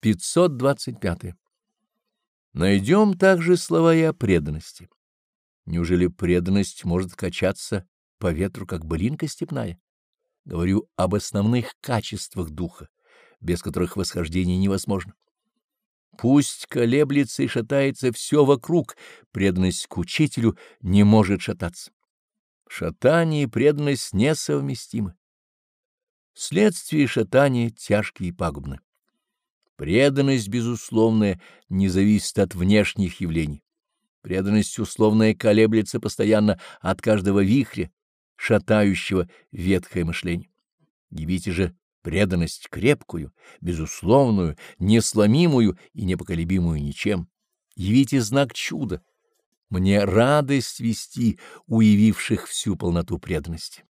525. Найдем также слова и о преданности. Неужели преданность может качаться по ветру, как былинка степная? Говорю об основных качествах духа, без которых восхождение невозможно. Пусть колеблется и шатается все вокруг, преданность к учителю не может шататься. Шатание и преданность несовместимы. Следствие шатания тяжкие и пагубны. Преданность безусловная не зависит от внешних явлений. Преданность условная колеблется постоянно от каждого вихря, шатающего ветхое мышление. Явите же преданность крепкую, безусловную, несломимую и непоколебимую ничем. Явите знак чуда. Мне радость вести уявивших всю полноту преданности.